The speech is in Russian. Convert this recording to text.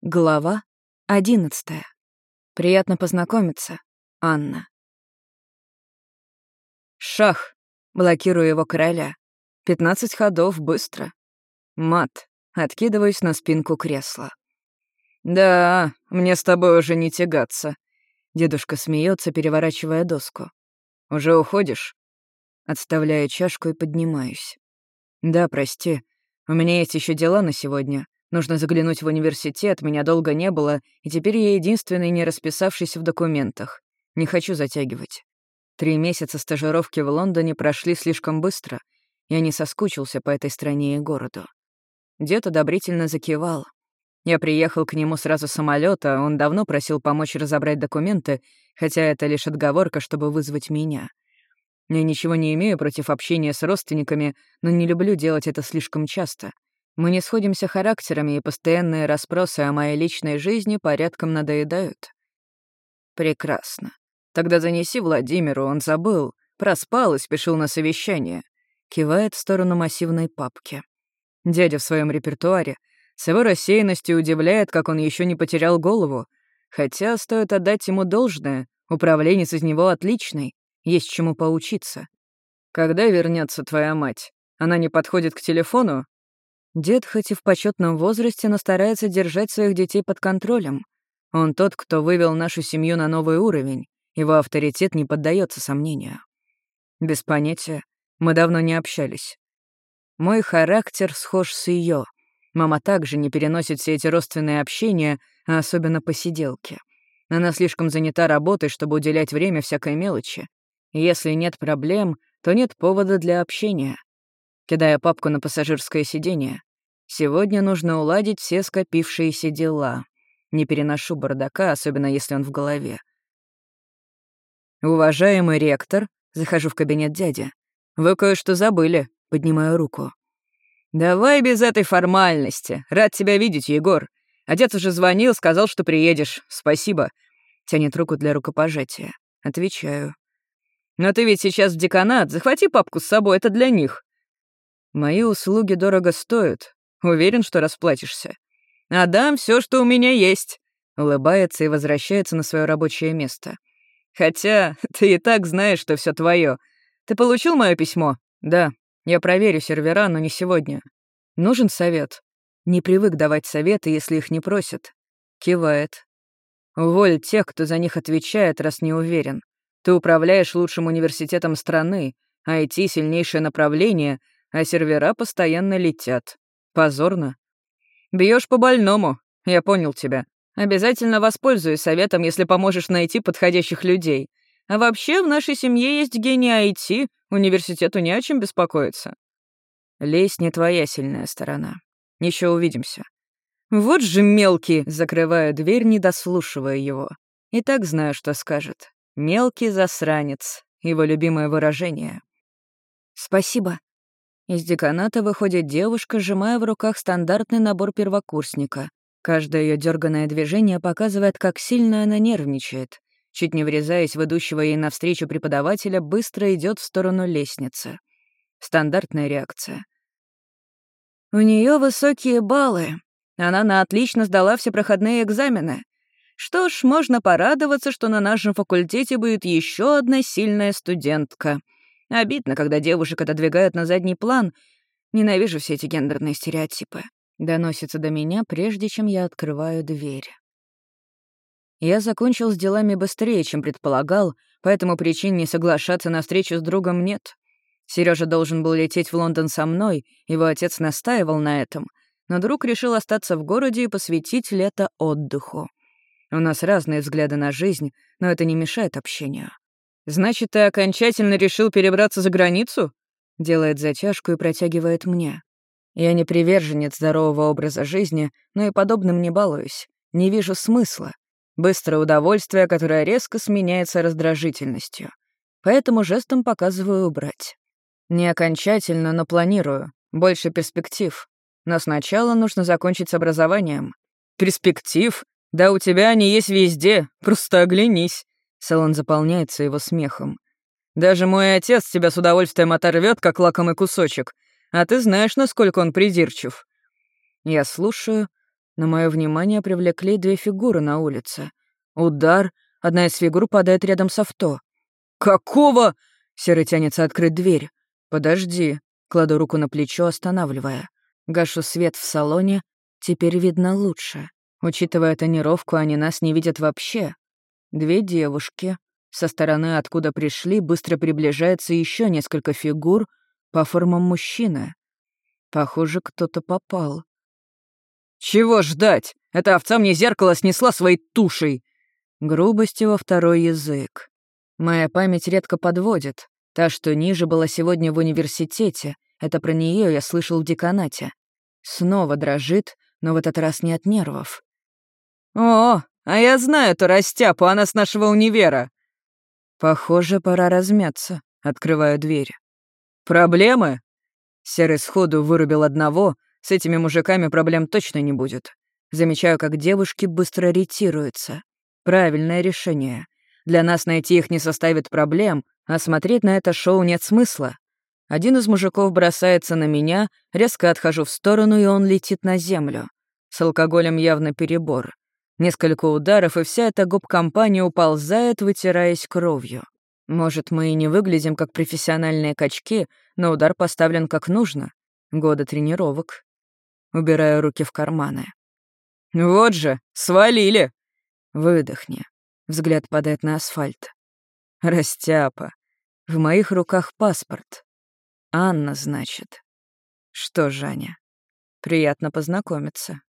Глава одиннадцатая. Приятно познакомиться, Анна. Шах. Блокирую его короля. Пятнадцать ходов быстро. Мат. Откидываюсь на спинку кресла. «Да, мне с тобой уже не тягаться». Дедушка смеется, переворачивая доску. «Уже уходишь?» Отставляю чашку и поднимаюсь. «Да, прости. У меня есть еще дела на сегодня. Нужно заглянуть в университет, меня долго не было, и теперь я единственный, не расписавшийся в документах. Не хочу затягивать. Три месяца стажировки в Лондоне прошли слишком быстро. Я не соскучился по этой стране и городу. Дед одобрительно закивал. Я приехал к нему сразу с самолета, он давно просил помочь разобрать документы, хотя это лишь отговорка, чтобы вызвать меня. Я ничего не имею против общения с родственниками, но не люблю делать это слишком часто — мы не сходимся характерами, и постоянные расспросы о моей личной жизни порядком надоедают. Прекрасно. Тогда занеси Владимиру, он забыл. Проспал и спешил на совещание. Кивает в сторону массивной папки. Дядя в своем репертуаре. С его рассеянностью удивляет, как он еще не потерял голову. Хотя стоит отдать ему должное, управленец из него отличный, есть чему поучиться. Когда вернется твоя мать? Она не подходит к телефону? Дед хоть и в почетном возрасте, но старается держать своих детей под контролем. Он тот, кто вывел нашу семью на новый уровень. Его авторитет не поддается сомнению. Без понятия. Мы давно не общались. Мой характер схож с ее. Мама также не переносит все эти родственные общения, а особенно посиделки. Она слишком занята работой, чтобы уделять время всякой мелочи. Если нет проблем, то нет повода для общения кидая папку на пассажирское сиденье. «Сегодня нужно уладить все скопившиеся дела. Не переношу бардака, особенно если он в голове». «Уважаемый ректор», — захожу в кабинет дяди. «Вы кое-что забыли», — поднимаю руку. «Давай без этой формальности. Рад тебя видеть, Егор. Отец уже звонил, сказал, что приедешь. Спасибо». Тянет руку для рукопожатия. Отвечаю. «Но ты ведь сейчас в деканат. Захвати папку с собой, это для них. Мои услуги дорого стоят. Уверен, что расплатишься. Отдам все, что у меня есть. Улыбается и возвращается на свое рабочее место. Хотя ты и так знаешь, что все твое. Ты получил мое письмо? Да. Я проверю сервера, но не сегодня. Нужен совет. Не привык давать советы, если их не просят. Кивает. Уволь тех, кто за них отвечает, раз не уверен. Ты управляешь лучшим университетом страны, IT — сильнейшее направление — а сервера постоянно летят. Позорно. Бьешь по больному, я понял тебя. Обязательно воспользуюсь советом, если поможешь найти подходящих людей. А вообще, в нашей семье есть гений IT, университету не о чем беспокоиться. Лезь не твоя сильная сторона. Еще увидимся. Вот же мелкий, закрываю дверь, не дослушивая его. И так знаю, что скажет. Мелкий засранец. Его любимое выражение. Спасибо. Из деканата выходит девушка, сжимая в руках стандартный набор первокурсника. Каждое ее дерганное движение показывает, как сильно она нервничает. Чуть не врезаясь в идущего ей навстречу преподавателя, быстро идет в сторону лестницы. Стандартная реакция. У нее высокие баллы. Она на отлично сдала все проходные экзамены. Что ж, можно порадоваться, что на нашем факультете будет еще одна сильная студентка — Обидно, когда девушек отодвигают на задний план. Ненавижу все эти гендерные стереотипы. Доносится до меня, прежде чем я открываю дверь. Я закончил с делами быстрее, чем предполагал, поэтому причин не соглашаться на встречу с другом нет. Сережа должен был лететь в Лондон со мной, его отец настаивал на этом, но друг решил остаться в городе и посвятить лето отдыху. У нас разные взгляды на жизнь, но это не мешает общению. «Значит, ты окончательно решил перебраться за границу?» Делает затяжку и протягивает мне. Я не приверженец здорового образа жизни, но и подобным не балуюсь. Не вижу смысла. Быстрое удовольствие, которое резко сменяется раздражительностью. Поэтому жестом показываю убрать. Не окончательно, но планирую. Больше перспектив. Но сначала нужно закончить с образованием. Перспектив? Да у тебя они есть везде. Просто оглянись. Салон заполняется его смехом. «Даже мой отец тебя с удовольствием оторвет, как лакомый кусочек, а ты знаешь, насколько он придирчив». Я слушаю, но мое внимание привлекли две фигуры на улице. Удар, одна из фигур падает рядом с авто. «Какого?» — Серый тянется открыть дверь. «Подожди», — кладу руку на плечо, останавливая. Гашу свет в салоне, теперь видно лучше. Учитывая тонировку, они нас не видят вообще. Две девушки. Со стороны, откуда пришли, быстро приближается еще несколько фигур по формам мужчины. Похоже, кто-то попал. «Чего ждать? Эта овца мне зеркало снесла своей тушей!» Грубости во второй язык. Моя память редко подводит. Та, что ниже, была сегодня в университете. Это про нее я слышал в деканате. Снова дрожит, но в этот раз не от нервов. «О, а я знаю эту растяпу, она с нашего универа!» «Похоже, пора размяться», — открываю дверь. «Проблемы?» Серый сходу вырубил одного, с этими мужиками проблем точно не будет. Замечаю, как девушки быстро ретируются. Правильное решение. Для нас найти их не составит проблем, а смотреть на это шоу нет смысла. Один из мужиков бросается на меня, резко отхожу в сторону, и он летит на землю. С алкоголем явно перебор. Несколько ударов, и вся эта гоп-компания уползает, вытираясь кровью. Может, мы и не выглядим как профессиональные качки, но удар поставлен как нужно. Года тренировок. Убираю руки в карманы. «Вот же, свалили!» Выдохни. Взгляд падает на асфальт. Растяпа. В моих руках паспорт. Анна, значит. Что, Жаня, приятно познакомиться.